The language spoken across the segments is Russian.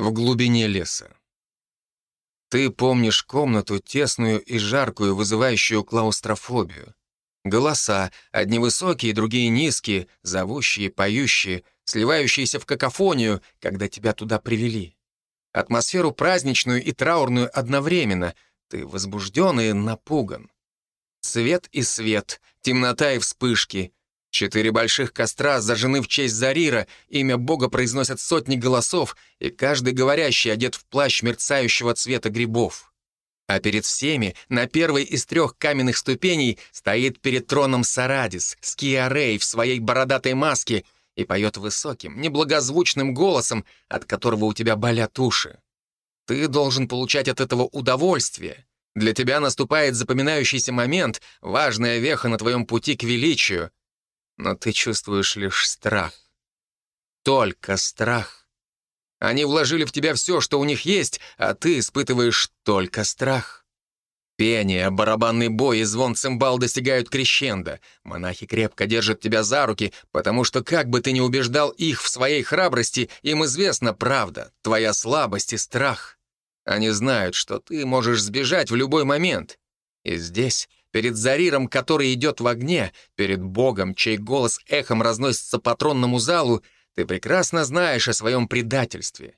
в глубине леса. Ты помнишь комнату тесную и жаркую, вызывающую клаустрофобию. Голоса, одни высокие, другие низкие, зовущие, поющие, сливающиеся в какофонию, когда тебя туда привели. Атмосферу праздничную и траурную одновременно. Ты возбужден и напуган. Свет и свет, темнота и вспышки, Четыре больших костра зажжены в честь Зарира, имя Бога произносят сотни голосов, и каждый говорящий одет в плащ мерцающего цвета грибов. А перед всеми, на первой из трех каменных ступеней, стоит перед троном Сарадис, Скиарей в своей бородатой маске и поет высоким, неблагозвучным голосом, от которого у тебя болят уши. Ты должен получать от этого удовольствие. Для тебя наступает запоминающийся момент, важная веха на твоем пути к величию — но ты чувствуешь лишь страх. Только страх. Они вложили в тебя все, что у них есть, а ты испытываешь только страх. Пение, барабанный бой и звон цимбал достигают крещенда. Монахи крепко держат тебя за руки, потому что, как бы ты ни убеждал их в своей храбрости, им известна правда, твоя слабость и страх. Они знают, что ты можешь сбежать в любой момент. И здесь перед Зариром, который идет в огне, перед Богом, чей голос эхом разносится по тронному залу, ты прекрасно знаешь о своем предательстве.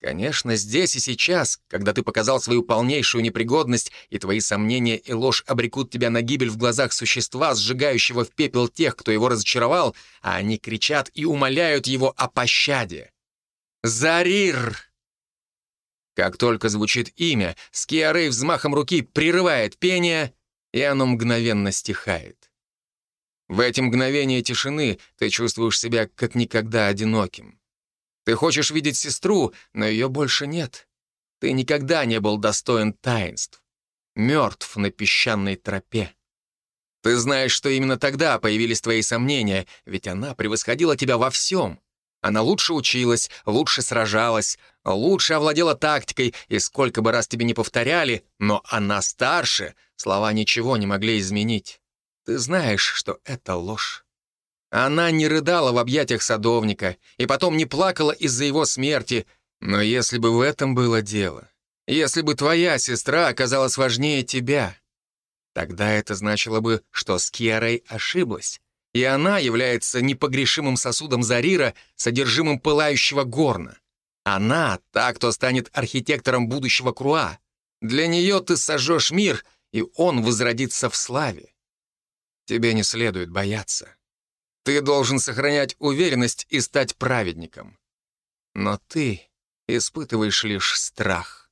Конечно, здесь и сейчас, когда ты показал свою полнейшую непригодность, и твои сомнения и ложь обрекут тебя на гибель в глазах существа, сжигающего в пепел тех, кто его разочаровал, а они кричат и умоляют его о пощаде. «Зарир!» Как только звучит имя, Скиарей взмахом руки прерывает пение — и оно мгновенно стихает. В эти мгновения тишины ты чувствуешь себя как никогда одиноким. Ты хочешь видеть сестру, но ее больше нет. Ты никогда не был достоин таинств. Мертв на песчаной тропе. Ты знаешь, что именно тогда появились твои сомнения, ведь она превосходила тебя во всем. Она лучше училась, лучше сражалась, лучше овладела тактикой, и сколько бы раз тебе не повторяли, но она старше, слова ничего не могли изменить. Ты знаешь, что это ложь. Она не рыдала в объятиях садовника и потом не плакала из-за его смерти, но если бы в этом было дело, если бы твоя сестра оказалась важнее тебя, тогда это значило бы, что Скиарей ошиблась, и она является непогрешимым сосудом Зарира, содержимым пылающего горна. Она — та, кто станет архитектором будущего Круа. Для нее ты сожжешь мир, и он возродится в славе. Тебе не следует бояться. Ты должен сохранять уверенность и стать праведником. Но ты испытываешь лишь страх.